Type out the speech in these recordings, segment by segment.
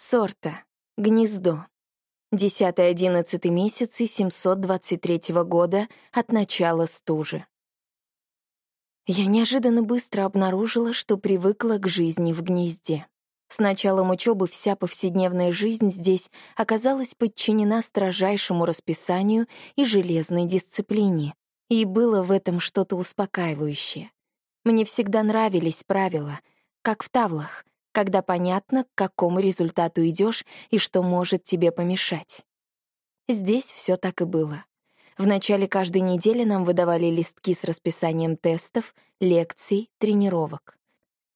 Сорта. Гнездо. 10-11 месяцы 723 года от начала стужи. Я неожиданно быстро обнаружила, что привыкла к жизни в гнезде. С началом учебы вся повседневная жизнь здесь оказалась подчинена строжайшему расписанию и железной дисциплине, и было в этом что-то успокаивающее. Мне всегда нравились правила, как в тавлах, когда понятно, к какому результату идешь и что может тебе помешать. Здесь все так и было. В начале каждой недели нам выдавали листки с расписанием тестов, лекций, тренировок.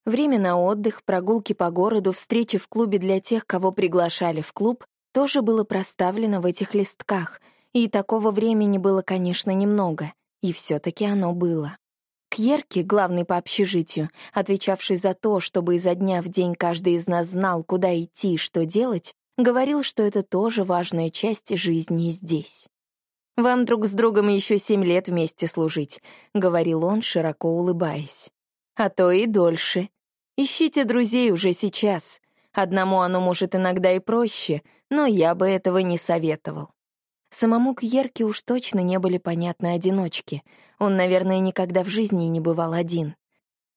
Время на отдых, прогулки по городу, встречи в клубе для тех, кого приглашали в клуб, тоже было проставлено в этих листках, и такого времени было, конечно, немного, и все таки оно было. Кьерки, главный по общежитию, отвечавший за то, чтобы изо дня в день каждый из нас знал, куда идти и что делать, говорил, что это тоже важная часть жизни здесь. «Вам друг с другом еще семь лет вместе служить», — говорил он, широко улыбаясь. «А то и дольше. Ищите друзей уже сейчас. Одному оно может иногда и проще, но я бы этого не советовал». Самому Кьерке уж точно не были понятны одиночки. Он, наверное, никогда в жизни не бывал один.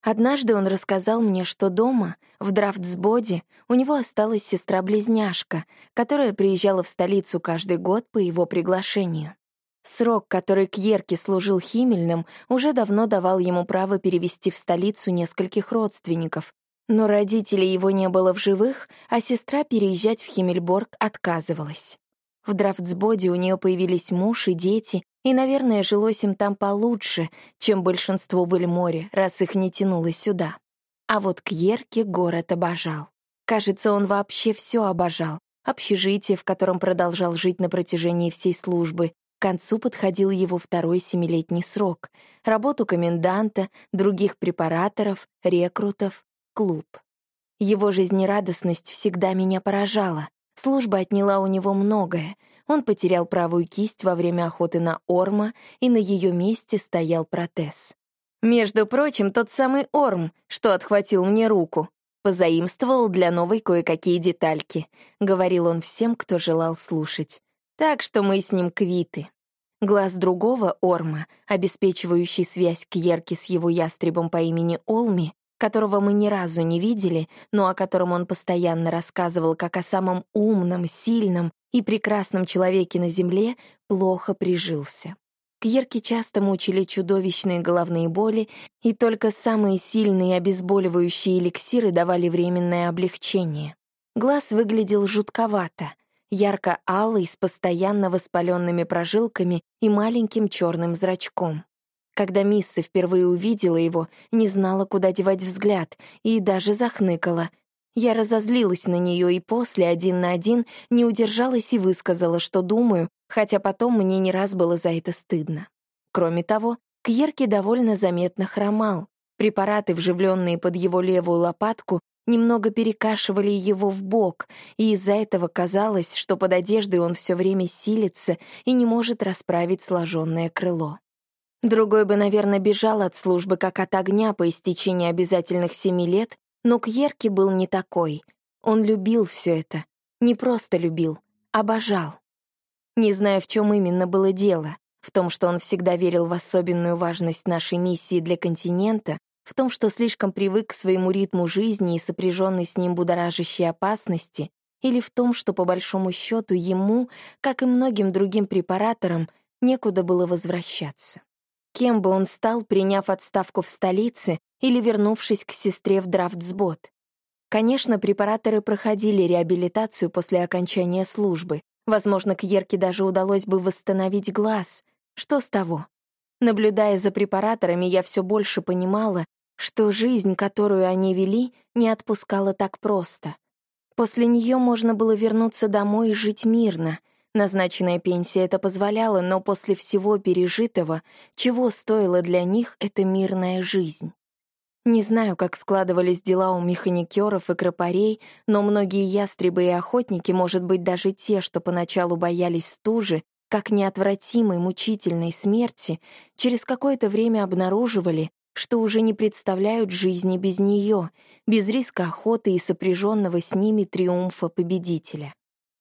Однажды он рассказал мне, что дома, в Драфтсбоде, у него осталась сестра-близняшка, которая приезжала в столицу каждый год по его приглашению. Срок, который Кьерке служил Химельным, уже давно давал ему право перевести в столицу нескольких родственников, но родителей его не было в живых, а сестра переезжать в Химмельборг отказывалась. В Драфтсбоде у нее появились муж и дети, и, наверное, жилось им там получше, чем большинство в Эльморе, раз их не тянуло сюда. А вот Кьерке город обожал. Кажется, он вообще все обожал. Общежитие, в котором продолжал жить на протяжении всей службы, к концу подходил его второй семилетний срок, работу коменданта, других препараторов, рекрутов, клуб. Его жизнерадостность всегда меня поражала. Служба отняла у него многое. Он потерял правую кисть во время охоты на Орма, и на ее месте стоял протез. «Между прочим, тот самый Орм, что отхватил мне руку», позаимствовал для новой кое-какие детальки», — говорил он всем, кто желал слушать. Так что мы с ним квиты. Глаз другого Орма, обеспечивающий связь Кьерки с его ястребом по имени Олми, которого мы ни разу не видели, но о котором он постоянно рассказывал как о самом умном, сильном и прекрасном человеке на Земле, плохо прижился. Кьерки часто мучили чудовищные головные боли, и только самые сильные обезболивающие эликсиры давали временное облегчение. Глаз выглядел жутковато — ярко-алый, с постоянно воспаленными прожилками и маленьким черным зрачком. Когда Мисса впервые увидела его, не знала, куда девать взгляд, и даже захныкала. Я разозлилась на нее и после, один на один, не удержалась и высказала, что думаю, хотя потом мне не раз было за это стыдно. Кроме того, Кьерки довольно заметно хромал. Препараты, вживленные под его левую лопатку, немного перекашивали его в бок, и из-за этого казалось, что под одеждой он все время силится и не может расправить сложенное крыло. Другой бы, наверное, бежал от службы как от огня по истечении обязательных семи лет, но Кьерки был не такой. Он любил все это. Не просто любил, обожал. Не знаю, в чем именно было дело. В том, что он всегда верил в особенную важность нашей миссии для континента, в том, что слишком привык к своему ритму жизни и сопряженной с ним будоражащей опасности, или в том, что, по большому счету, ему, как и многим другим препараторам, некуда было возвращаться. Кем бы он стал, приняв отставку в столице или вернувшись к сестре в Драфтсбот? Конечно, препараторы проходили реабилитацию после окончания службы. Возможно, Кьерке даже удалось бы восстановить глаз. Что с того? Наблюдая за препараторами, я все больше понимала, что жизнь, которую они вели, не отпускала так просто. После нее можно было вернуться домой и жить мирно. Назначенная пенсия это позволяла, но после всего пережитого, чего стоила для них эта мирная жизнь? Не знаю, как складывались дела у механикеров и кропарей, но многие ястребы и охотники, может быть, даже те, что поначалу боялись стужи, как неотвратимой мучительной смерти, через какое-то время обнаруживали, что уже не представляют жизни без нее, без риска охоты и сопряженного с ними триумфа победителя.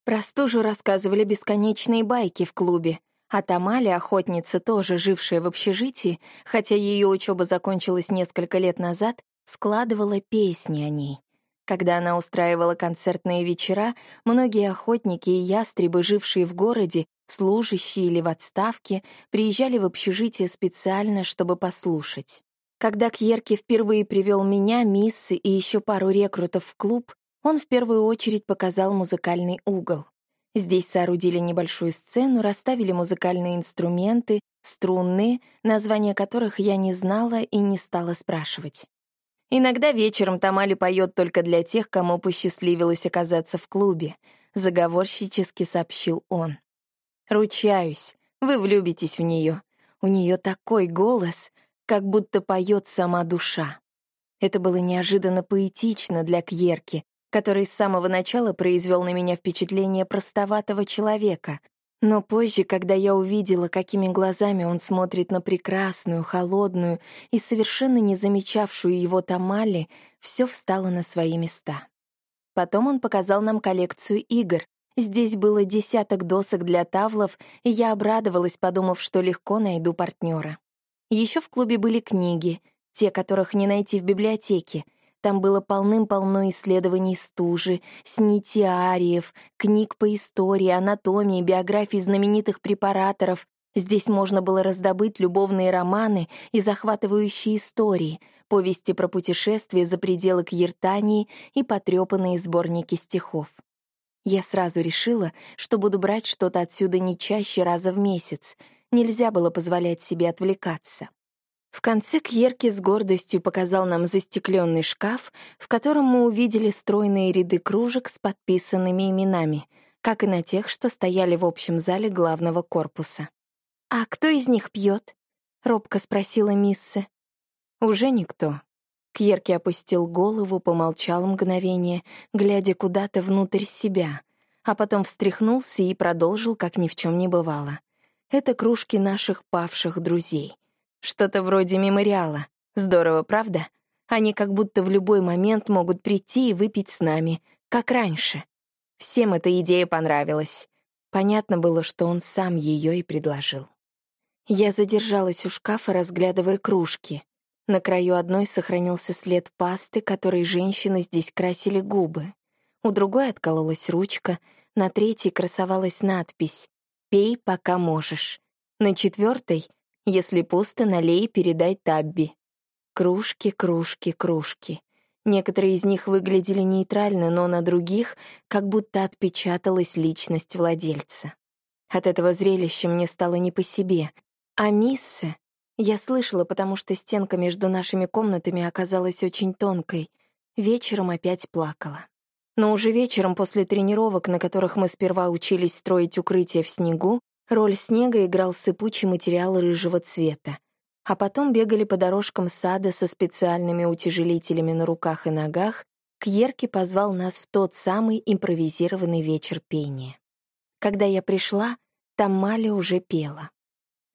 Про стужу рассказывали бесконечные байки в клубе, а Тамали, охотница, тоже жившая в общежитии, хотя ее учеба закончилась несколько лет назад, складывала песни о ней. Когда она устраивала концертные вечера, многие охотники и ястребы, жившие в городе, служащие или в отставке, приезжали в общежитие специально, чтобы послушать. Когда Кьерки впервые привел меня, Миссы и еще пару рекрутов в клуб, он в первую очередь показал музыкальный угол. Здесь соорудили небольшую сцену, расставили музыкальные инструменты, струнные, названия которых я не знала и не стала спрашивать. Иногда вечером Тамали поет только для тех, кому посчастливилось оказаться в клубе, заговорщически сообщил он. Ручаюсь, вы влюбитесь в нее. У нее такой голос, как будто поет сама душа. Это было неожиданно поэтично для Кьерки, который с самого начала произвел на меня впечатление простоватого человека, но позже, когда я увидела, какими глазами он смотрит на прекрасную, холодную и совершенно не замечавшую его Тамали, все встало на свои места. Потом он показал нам коллекцию игр. Здесь было десяток досок для тавлов, и я обрадовалась, подумав, что легко найду партнера. Еще в клубе были книги, те, которых не найти в библиотеке, там было полным-полно исследований стужи, снитиариев, книг по истории, анатомии, биографии знаменитых препараторов. Здесь можно было раздобыть любовные романы и захватывающие истории, повести про путешествия за пределы Кьертании и потрепанные сборники стихов. Я сразу решила, что буду брать что-то отсюда не чаще раза в месяц. Нельзя было позволять себе отвлекаться. В конце Кьерки с гордостью показал нам застекленный шкаф, в котором мы увидели стройные ряды кружек с подписанными именами, как и на тех, что стояли в общем зале главного корпуса. «А кто из них пьет? робко спросила Миссы. «Уже никто». Кьерки опустил голову, помолчал мгновение, глядя куда-то внутрь себя, а потом встряхнулся и продолжил, как ни в чем не бывало. «Это кружки наших павших друзей». Что-то вроде мемориала. Здорово, правда? Они как будто в любой момент могут прийти и выпить с нами, как раньше. Всем эта идея понравилась. Понятно было, что он сам ее и предложил. Я задержалась у шкафа, разглядывая кружки. На краю одной сохранился след пасты, которой женщины здесь красили губы. У другой откололась ручка, на третьей красовалась надпись «Пей, пока можешь». На четвертой если пусто, налей и передай Табби. Кружки, кружки, кружки. Некоторые из них выглядели нейтрально, но на других как будто отпечаталась личность владельца. От этого зрелища мне стало не по себе. А Миссе я слышала, потому что стенка между нашими комнатами оказалась очень тонкой. Вечером опять плакала. Но уже вечером после тренировок, на которых мы сперва учились строить укрытие в снегу, Роль снега играл сыпучий материал рыжего цвета. А потом бегали по дорожкам сада со специальными утяжелителями на руках и ногах, Кьерки позвал нас в тот самый импровизированный вечер пения. Когда я пришла, там Маля уже пела.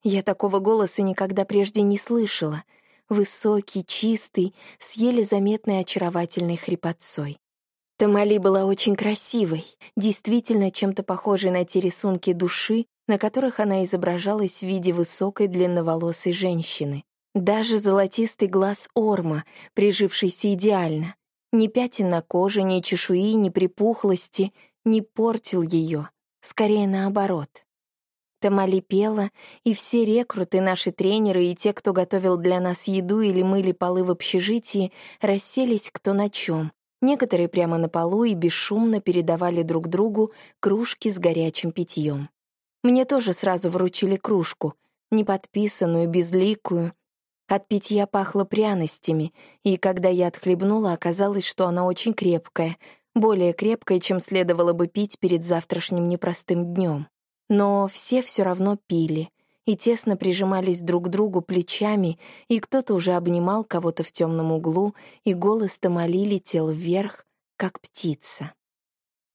Я такого голоса никогда прежде не слышала. Высокий, чистый, с еле заметной очаровательной хрипотцой. Тамали была очень красивой, действительно чем-то похожей на те рисунки души, на которых она изображалась в виде высокой длинноволосой женщины. Даже золотистый глаз Орма, прижившийся идеально. Ни пятен на коже, ни чешуи, ни припухлости не портил ее, скорее наоборот. Тамали пела, и все рекруты, наши тренеры и те, кто готовил для нас еду или мыли полы в общежитии, расселись кто на чем. Некоторые прямо на полу и бесшумно передавали друг другу кружки с горячим питьем. Мне тоже сразу вручили кружку, неподписанную, безликую. От питья пахло пряностями, и когда я отхлебнула, оказалось, что она очень крепкая, более крепкая, чем следовало бы пить перед завтрашним непростым днем. Но все все равно пили и тесно прижимались друг к другу плечами, и кто-то уже обнимал кого-то в темном углу, и голос Тамали летел вверх, как птица.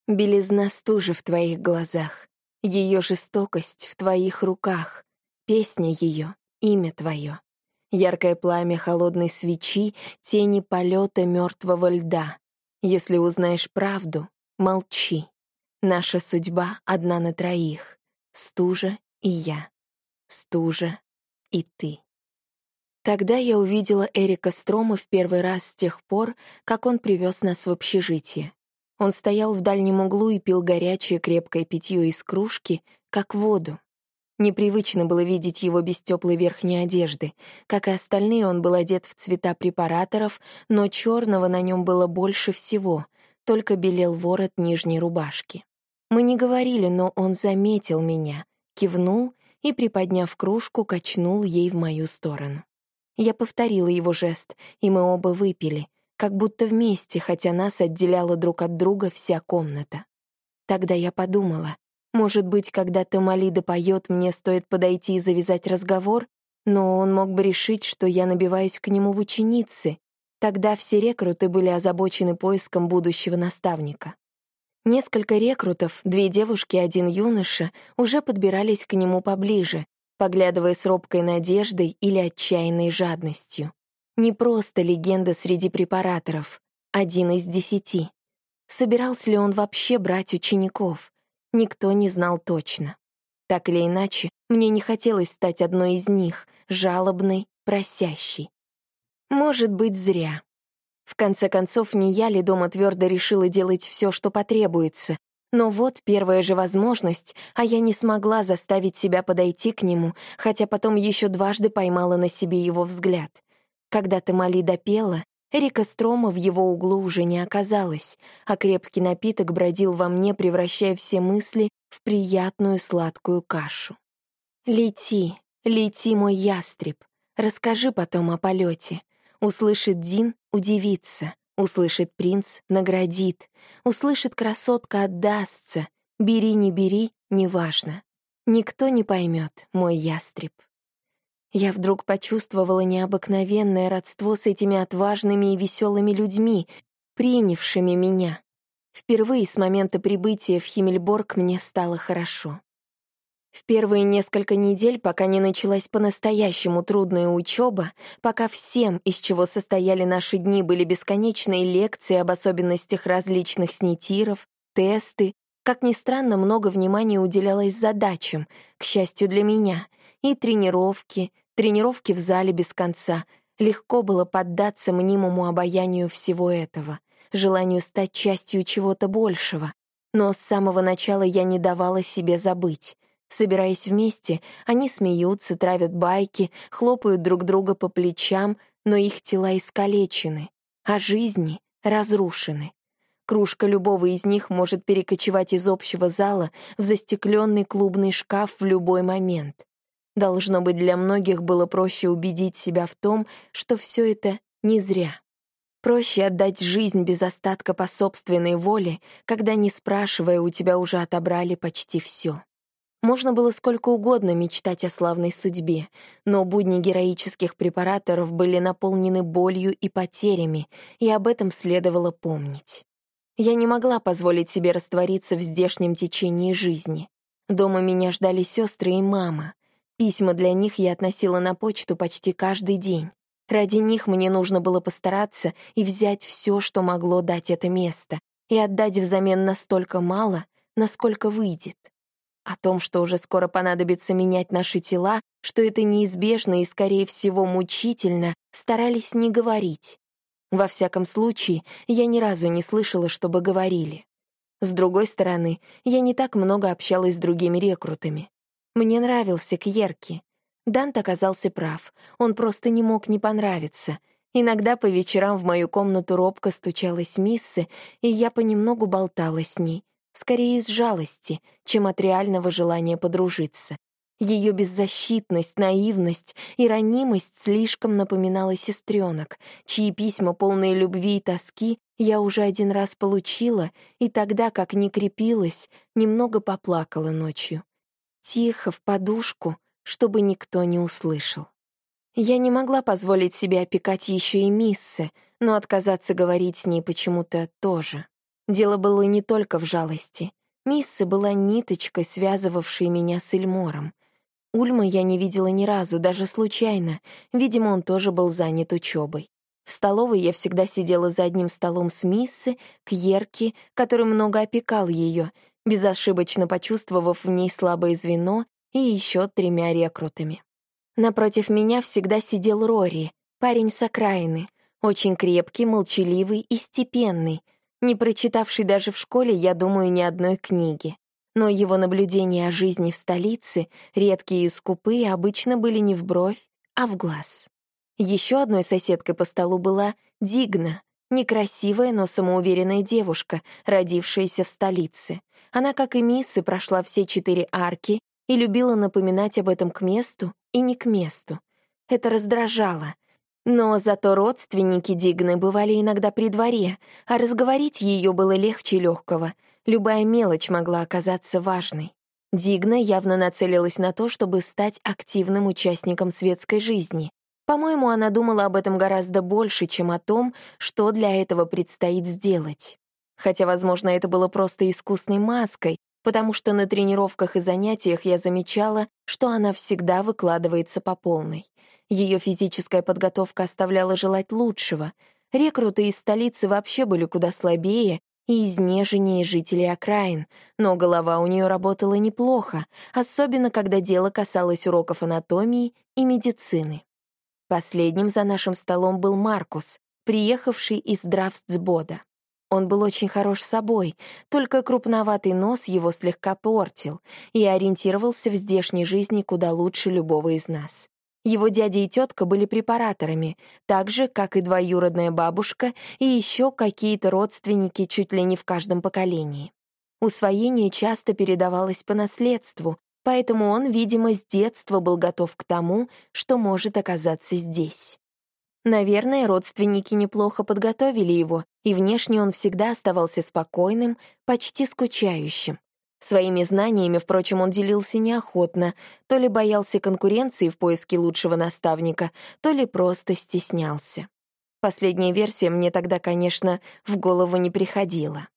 Белизна стужи в твоих глазах, ее жестокость в твоих руках, песня ее, имя твое. Яркое пламя холодной свечи, тени полета мертвого льда. Если узнаешь правду, молчи. Наша судьба одна на троих. Стужа и я. Стужа и ты. Тогда я увидела Эрика Строма в первый раз с тех пор, как он привез нас в общежитие. Он стоял в дальнем углу и пил горячее крепкое питье из кружки, как воду. Непривычно было видеть его без теплой верхней одежды. Как и остальные, он был одет в цвета препараторов, но черного на нем было больше всего, только белел ворот нижней рубашки. Мы не говорили, но он заметил меня, кивнул и, приподняв кружку, качнул ей в мою сторону. Я повторила его жест, и мы оба выпили, как будто вместе, хотя нас отделяла друг от друга вся комната. Тогда я подумала, может быть, когда Тамалида поет, мне стоит подойти и завязать разговор, но он мог бы решить, что я набиваюсь к нему в ученицы. Тогда все рекруты были озабочены поиском будущего наставника. Несколько рекрутов, две девушки и один юноша, уже подбирались к нему поближе, поглядывая с робкой надеждой или отчаянной жадностью. Не просто легенда среди препараторов, один из десяти. Собирался ли он вообще брать учеников? Никто не знал точно. Так или иначе, мне не хотелось стать одной из них, жалобной, просящей. Может быть, зря. В конце концов, не я ли дома твердо решила делать все, что потребуется, но вот первая же возможность, а я не смогла заставить себя подойти к нему, хотя потом еще дважды поймала на себе его взгляд. Когда Тамали допела, Эрика Строма в его углу уже не оказалась, а крепкий напиток бродил во мне, превращая все мысли в приятную сладкую кашу. «Лети, лети, мой ястреб, расскажи потом о полете. Услышит Дин, удивится. Услышит принц — наградит. Услышит красотка — отдастся. Бери, не бери — неважно. Никто не поймет, мой ястреб. Я вдруг почувствовала необыкновенное родство с этими отважными и веселыми людьми, принявшими меня. Впервые с момента прибытия в Химмельборг мне стало хорошо. В первые несколько недель, пока не началась по-настоящему трудная учеба, пока всем, из чего состояли наши дни, были бесконечные лекции об особенностях различных снитиров, тесты, как ни странно, много внимания уделялось задачам, к счастью для меня, и тренировки, тренировки в зале без конца. Легко было поддаться мнимому обаянию всего этого, желанию стать частью чего-то большего. Но с самого начала я не давала себе забыть. Собираясь вместе, они смеются, травят байки, хлопают друг друга по плечам, но их тела искалечены, а жизни разрушены. Кружка любого из них может перекочевать из общего зала в застекленный клубный шкаф в любой момент. Должно быть, для многих было проще убедить себя в том, что все это не зря. Проще отдать жизнь без остатка по собственной воле, когда, не спрашивая, у тебя уже отобрали почти все. Можно было сколько угодно мечтать о славной судьбе, но будни героических препараторов были наполнены болью и потерями, и об этом следовало помнить. Я не могла позволить себе раствориться в здешнем течении жизни. Дома меня ждали сестры и мама. Письма для них я относила на почту почти каждый день. Ради них мне нужно было постараться и взять все, что могло дать это место, и отдать взамен настолько мало, насколько выйдет. О том, что уже скоро понадобится менять наши тела, что это неизбежно и, скорее всего, мучительно, старались не говорить. Во всяком случае, я ни разу не слышала, чтобы говорили. С другой стороны, я не так много общалась с другими рекрутами. Мне нравился Кьерки. Дант оказался прав, он просто не мог не понравиться. Иногда по вечерам в мою комнату робко стучалась Миссы, и я понемногу болтала с ней — скорее из жалости, чем от реального желания подружиться. Ее беззащитность, наивность и ранимость слишком напоминала сестренок, чьи письма, полные любви и тоски, я уже один раз получила, и тогда, как не крепилась, немного поплакала ночью. Тихо, в подушку, чтобы никто не услышал. Я не могла позволить себе опекать еще и Миссы, но отказаться говорить с ней почему-то тоже. Дело было не только в жалости. Мисса была ниточкой, связывавшей меня с Эльмором. Ульма я не видела ни разу, даже случайно. Видимо, он тоже был занят учебой. В столовой я всегда сидела за одним столом с Миссы, Кьерки, который много опекал ее, безошибочно почувствовав в ней слабое звено и еще тремя рекрутами. Напротив меня всегда сидел Рори, парень с окраины, очень крепкий, молчаливый и степенный, не прочитавший даже в школе, я думаю, ни одной книги. Но его наблюдения о жизни в столице, редкие и скупые, обычно были не в бровь, а в глаз. Еще одной соседкой по столу была Дигна, некрасивая, но самоуверенная девушка, родившаяся в столице. Она, как и Миссы, прошла все четыре арки и любила напоминать об этом к месту и не к месту. Это раздражало. Но зато родственники Дигны бывали иногда при дворе, а разговорить ее было легче легкого. Любая мелочь могла оказаться важной. Дигна явно нацелилась на то, чтобы стать активным участником светской жизни. По-моему, она думала об этом гораздо больше, чем о том, что для этого предстоит сделать. Хотя, возможно, это было просто искусной маской, потому что на тренировках и занятиях я замечала, что она всегда выкладывается по полной. Ее физическая подготовка оставляла желать лучшего. Рекруты из столицы вообще были куда слабее и изнеженнее жителей окраин, но голова у нее работала неплохо, особенно когда дело касалось уроков анатомии и медицины. Последним за нашим столом был Маркус, приехавший из Драфтсбода. Он был очень хорош собой, только крупноватый нос его слегка портил и ориентировался в здешней жизни куда лучше любого из нас. Его дядя и тетка были препараторами, так же, как и двоюродная бабушка и еще какие-то родственники чуть ли не в каждом поколении. Усвоение часто передавалось по наследству, поэтому он, видимо, с детства был готов к тому, что может оказаться здесь. Наверное, родственники неплохо подготовили его, и внешне он всегда оставался спокойным, почти скучающим. Своими знаниями, впрочем, он делился неохотно, то ли боялся конкуренции в поиске лучшего наставника, то ли просто стеснялся. Последняя версия мне тогда, конечно, в голову не приходила.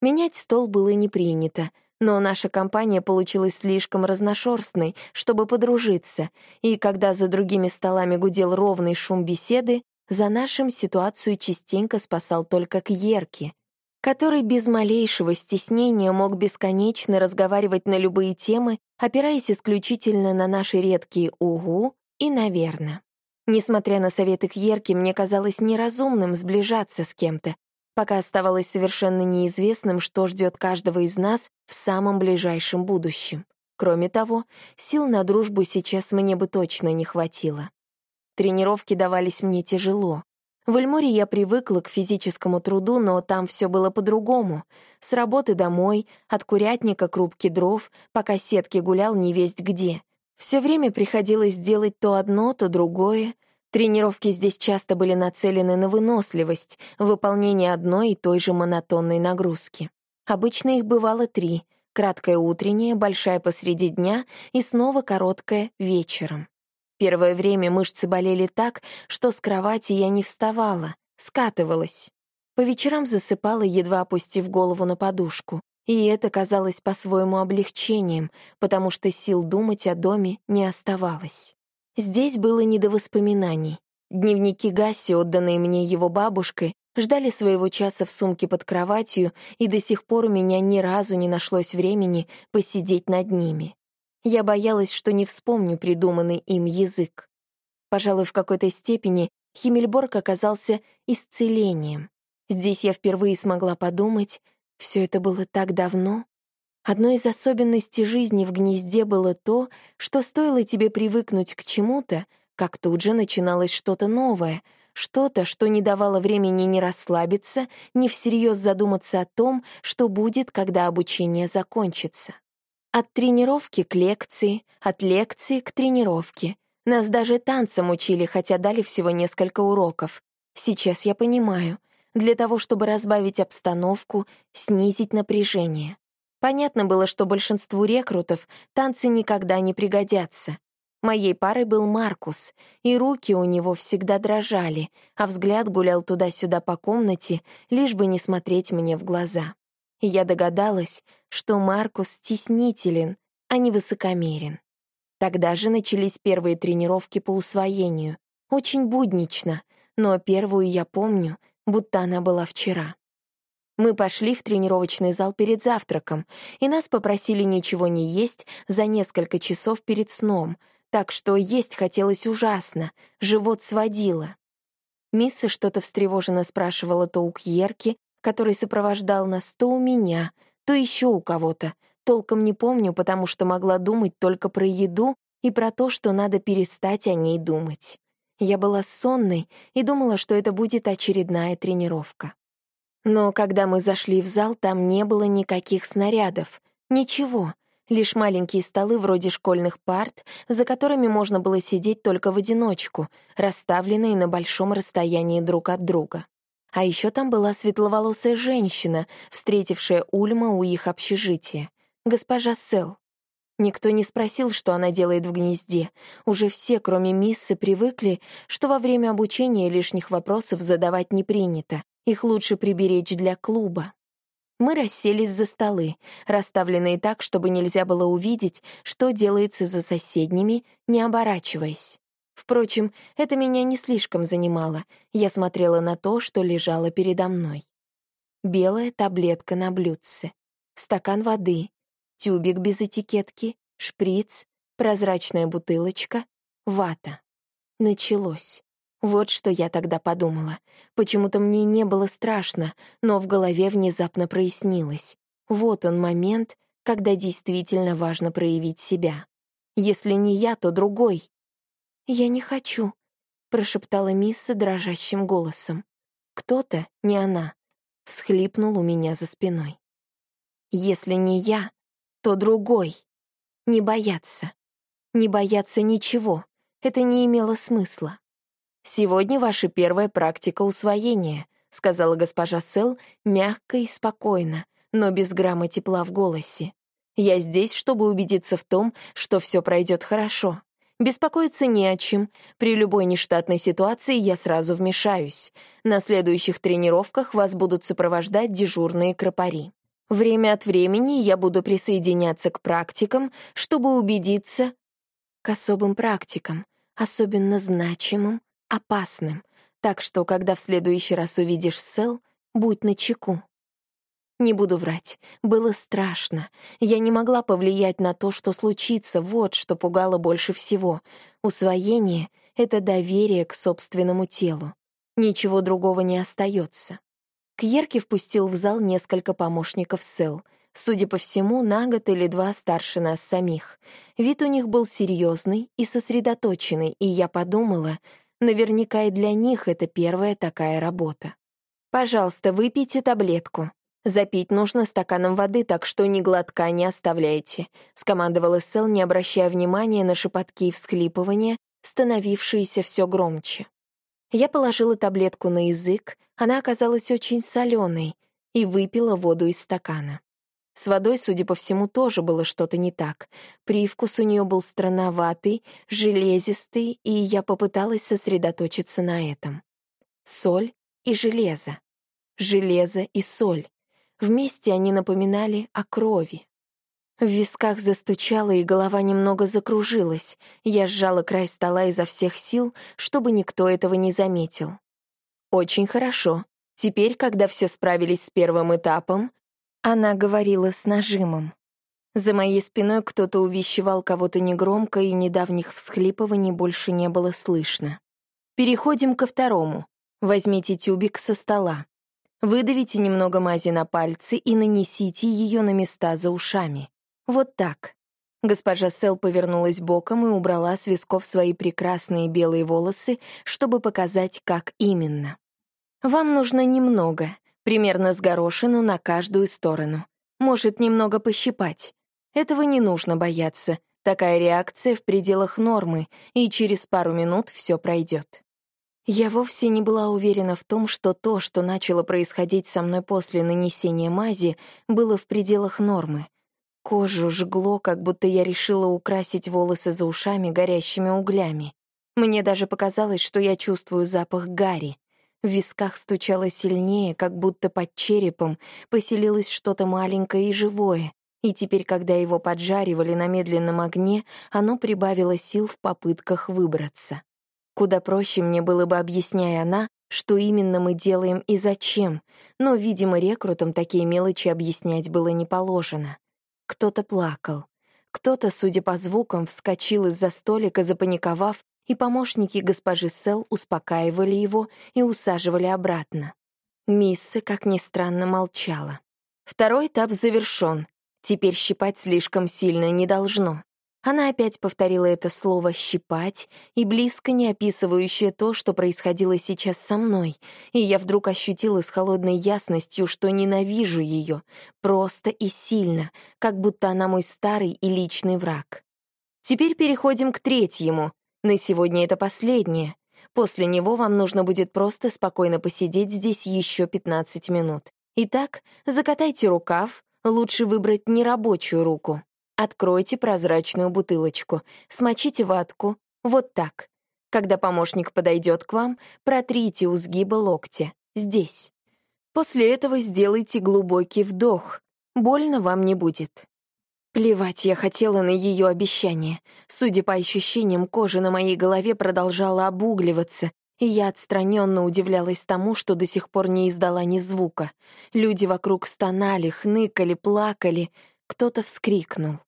Менять стол было не принято — но наша компания получилась слишком разношерстной, чтобы подружиться, и когда за другими столами гудел ровный шум беседы, за нашим ситуацию частенько спасал только Кьерки, который без малейшего стеснения мог бесконечно разговаривать на любые темы, опираясь исключительно на наши редкие «угу» и «наверно». Несмотря на советы Кьерки, мне казалось неразумным сближаться с кем-то, пока оставалось совершенно неизвестным, что ждет каждого из нас в самом ближайшем будущем. Кроме того, сил на дружбу сейчас мне бы точно не хватило. Тренировки давались мне тяжело. В Эльморе я привыкла к физическому труду, но там все было по-другому. С работы домой, от курятника к рубке дров, пока сетки гулял невесть где. Все время приходилось делать то одно, то другое, Тренировки здесь часто были нацелены на выносливость, выполнение одной и той же монотонной нагрузки. Обычно их бывало три — краткая утренняя, большая посреди дня и снова короткая вечером. Первое время мышцы болели так, что с кровати я не вставала, скатывалась. По вечерам засыпала, едва опустив голову на подушку. И это казалось по-своему облегчением, потому что сил думать о доме не оставалось. Здесь было не до воспоминаний. Дневники Гасси, отданные мне его бабушкой, ждали своего часа в сумке под кроватью, и до сих пор у меня ни разу не нашлось времени посидеть над ними. Я боялась, что не вспомню придуманный им язык. Пожалуй, в какой-то степени Химмельборг оказался исцелением. Здесь я впервые смогла подумать, все это было так давно. Одной из особенностей жизни в гнезде было то, что стоило тебе привыкнуть к чему-то, как тут же начиналось что-то новое, что-то, что не давало времени ни расслабиться, ни всерьез задуматься о том, что будет, когда обучение закончится. От тренировки к лекции, от лекции к тренировке. Нас даже танцам учили, хотя дали всего несколько уроков. Сейчас я понимаю, для того, чтобы разбавить обстановку, снизить напряжение. Понятно было, что большинству рекрутов танцы никогда не пригодятся. Моей парой был Маркус, и руки у него всегда дрожали, а взгляд гулял туда-сюда по комнате, лишь бы не смотреть мне в глаза. И я догадалась, что Маркус стеснителен, а не высокомерен. Тогда же начались первые тренировки по усвоению. Очень буднично, но первую я помню, будто она была вчера. Мы пошли в тренировочный зал перед завтраком, и нас попросили ничего не есть за несколько часов перед сном, так что есть хотелось ужасно, живот сводило. Мисса что-то встревоженно спрашивала то у Кьерки, который сопровождал нас, то у меня, то еще у кого-то. Толком не помню, потому что могла думать только про еду и про то, что надо перестать о ней думать. Я была сонной и думала, что это будет очередная тренировка. Но когда мы зашли в зал, там не было никаких снарядов. Ничего. Лишь маленькие столы вроде школьных парт, за которыми можно было сидеть только в одиночку, расставленные на большом расстоянии друг от друга. А еще там была светловолосая женщина, встретившая Ульма у их общежития. Госпожа Сел. Никто не спросил, что она делает в гнезде. Уже все, кроме миссы, привыкли, что во время обучения лишних вопросов задавать не принято. Их лучше приберечь для клуба. Мы расселись за столы, расставленные так, чтобы нельзя было увидеть, что делается за соседними, не оборачиваясь. Впрочем, это меня не слишком занимало. Я смотрела на то, что лежало передо мной. Белая таблетка на блюдце, стакан воды, тюбик без этикетки, шприц, прозрачная бутылочка, вата. Началось. Вот что я тогда подумала. Почему-то мне не было страшно, но в голове внезапно прояснилось. Вот он момент, когда действительно важно проявить себя. Если не я, то другой. «Я не хочу», — прошептала Мисса дрожащим голосом. Кто-то, не она, всхлипнул у меня за спиной. «Если не я, то другой. Не бояться. Не бояться ничего. Это не имело смысла. «Сегодня ваша первая практика усвоения», — сказала госпожа Сел мягко и спокойно, но без грамма тепла в голосе. «Я здесь, чтобы убедиться в том, что все пройдет хорошо. Беспокоиться не о чем. При любой нештатной ситуации я сразу вмешаюсь. На следующих тренировках вас будут сопровождать дежурные кропари. Время от времени я буду присоединяться к практикам, чтобы убедиться... К особым практикам, особенно значимым, опасным, так что, когда в следующий раз увидишь Сел, будь начеку. Не буду врать, было страшно. Я не могла повлиять на то, что случится, вот что пугало больше всего. Усвоение — это доверие к собственному телу. Ничего другого не остается. Кьерки впустил в зал несколько помощников Сел. Судя по всему, на год или два старше нас самих. Вид у них был серьезный и сосредоточенный, и я подумала, Наверняка и для них это первая такая работа. «Пожалуйста, выпейте таблетку. Запить нужно стаканом воды, так что ни глотка не оставляйте», — скомандовал Эссел, не обращая внимания на шепотки и всхлипывания, становившиеся все громче. Я положила таблетку на язык, она оказалась очень соленой, и выпила воду из стакана. С водой, судя по всему, тоже было что-то не так. Привкус у нее был странноватый, железистый, и я попыталась сосредоточиться на этом. Соль и железо. Железо и соль. Вместе они напоминали о крови. В висках застучало, и голова немного закружилась. Я сжала край стола изо всех сил, чтобы никто этого не заметил. «Очень хорошо. Теперь, когда все справились с первым этапом, она говорила с нажимом. За моей спиной кто-то увещевал кого-то негромко, и недавних всхлипываний больше не было слышно. Переходим ко второму. Возьмите тюбик со стола. Выдавите немного мази на пальцы и нанесите ее на места за ушами. Вот так. Госпожа Сел повернулась боком и убрала с висков свои прекрасные белые волосы, чтобы показать, как именно. Вам нужно немного, Примерно с горошину на каждую сторону. Может немного пощипать. Этого не нужно бояться. Такая реакция в пределах нормы, и через пару минут все пройдет. Я вовсе не была уверена в том, что то, что начало происходить со мной после нанесения мази, было в пределах нормы. Кожу жгло, как будто я решила украсить волосы за ушами горящими углями. Мне даже показалось, что я чувствую запах гари. В висках стучало сильнее, как будто под черепом поселилось что-то маленькое и живое, и теперь, когда его поджаривали на медленном огне, оно прибавило сил в попытках выбраться. Куда проще мне было бы, объясняя она, что именно мы делаем и зачем, но, видимо, рекрутам такие мелочи объяснять было не положено. Кто-то плакал. Кто-то, судя по звукам, вскочил из-за столика, запаниковав, и помощники госпожи Сел успокаивали его и усаживали обратно. Мисса, как ни странно, молчала. Второй этап завершён. Теперь щипать слишком сильно не должно. Она опять повторила это слово «щипать» и близко не описывающее то, что происходило сейчас со мной, и я вдруг ощутила с холодной ясностью, что ненавижу ее, просто и сильно, как будто она мой старый и личный враг. Теперь переходим к третьему. На сегодня это последнее. После него вам нужно будет просто спокойно посидеть здесь еще 15 минут. Итак, закатайте рукав, лучше выбрать нерабочую руку. Откройте прозрачную бутылочку, смочите ватку, вот так. Когда помощник подойдет к вам, протрите у сгиба локтя, здесь. После этого сделайте глубокий вдох, больно вам не будет. Плевать я хотела на ее обещание. Судя по ощущениям, кожа на моей голове продолжала обугливаться, и я отстраненно удивлялась тому, что до сих пор не издала ни звука. Люди вокруг стонали, хныкали, плакали — кто-то вскрикнул.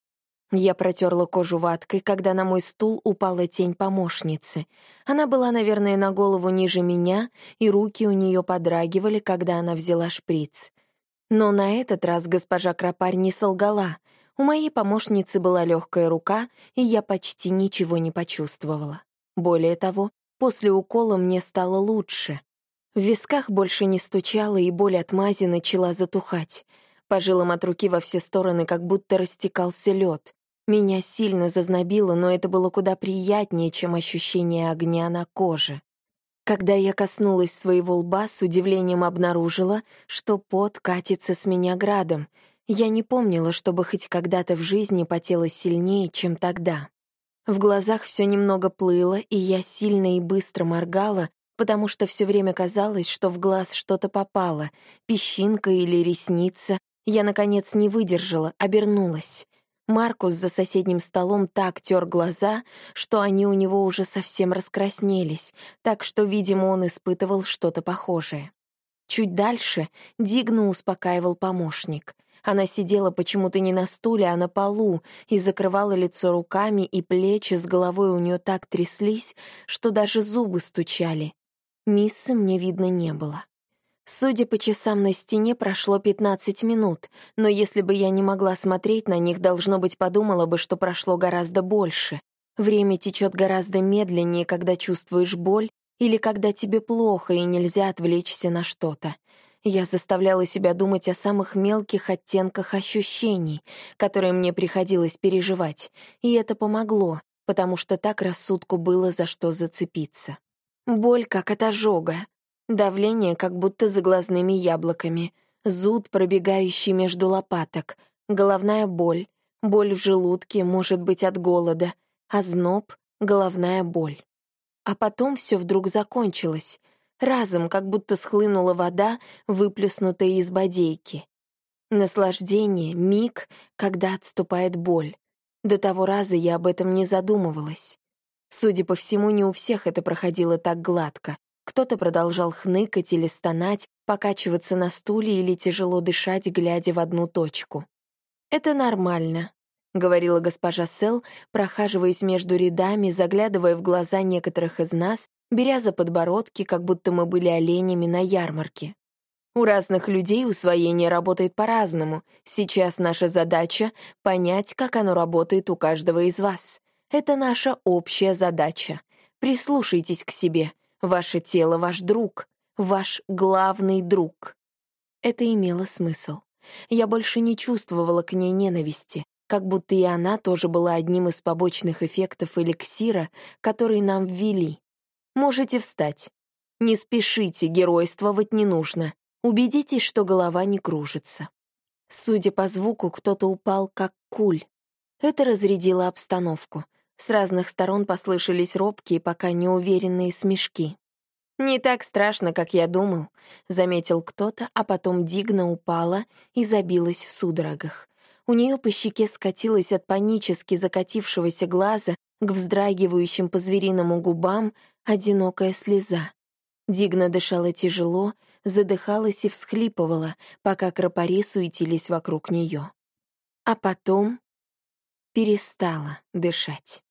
Я протерла кожу ваткой, когда на мой стул упала тень помощницы. Она была, наверное, на голову ниже меня, и руки у нее подрагивали, когда она взяла шприц. Но на этот раз госпожа Кропарь не солгала. У моей помощницы была легкая рука, и я почти ничего не почувствовала. Более того, после укола мне стало лучше. В висках больше не стучало, и боль от мази начала затухать. По жилам от руки во все стороны как будто растекался лед. Меня сильно зазнобило, но это было куда приятнее, чем ощущение огня на коже. Когда я коснулась своего лба, с удивлением обнаружила, что пот катится с меня градом. Я не помнила, чтобы хоть когда-то в жизни потела сильнее, чем тогда. В глазах все немного плыло, и я сильно и быстро моргала, потому что все время казалось, что в глаз что-то попало, песчинка или ресница, я, наконец, не выдержала, обернулась. Маркус за соседним столом так тер глаза, что они у него уже совсем раскраснелись, так что, видимо, он испытывал что-то похожее. Чуть дальше Дигну успокаивал помощник. Она сидела почему-то не на стуле, а на полу и закрывала лицо руками, и плечи с головой у нее так тряслись, что даже зубы стучали. Миссы мне видно не было. Судя по часам на стене, прошло 15 минут, но если бы я не могла смотреть на них, должно быть, подумала бы, что прошло гораздо больше. Время течет гораздо медленнее, когда чувствуешь боль или когда тебе плохо и нельзя отвлечься на что-то. Я заставляла себя думать о самых мелких оттенках ощущений, которые мне приходилось переживать, и это помогло, потому что так рассудку было за что зацепиться. Боль как от ожога, Давление как будто за глазными яблоками, зуд, пробегающий между лопаток, головная боль, боль в желудке, может быть, от голода, озноб, головная боль. А потом все вдруг закончилось. Разом, как будто схлынула вода, выплюснутая из бодейки. Наслаждение, миг, когда отступает боль. До того раза я об этом не задумывалась. Судя по всему, не у всех это проходило так гладко. Кто-то продолжал хныкать или стонать, покачиваться на стуле или тяжело дышать, глядя в одну точку. «Это нормально», — говорила госпожа Сел, прохаживаясь между рядами, заглядывая в глаза некоторых из нас, беря за подбородки, как будто мы были оленями на ярмарке. У разных людей усвоение работает по-разному. Сейчас наша задача — понять, как оно работает у каждого из вас. Это наша общая задача. Прислушайтесь к себе — Ваше тело — ваш друг, ваш главный друг. Это имело смысл. Я больше не чувствовала к ней ненависти, как будто и она тоже была одним из побочных эффектов эликсира, который нам ввели. Можете встать. Не спешите, геройствовать не нужно. Убедитесь, что голова не кружится. Судя по звуку, кто-то упал как куль. Это разрядило обстановку. С разных сторон послышались робкие, пока неуверенные смешки. «Не так страшно, как я думал», — заметил кто-то, а потом Дигна упала и забилась в судорогах. У нее по щеке скатилась от панически закатившегося глаза к вздрагивающим по-звериному губам одинокая слеза. Дигна дышала тяжело, задыхалась и всхлипывала, пока кропари суетились вокруг нее. А потом перестала дышать.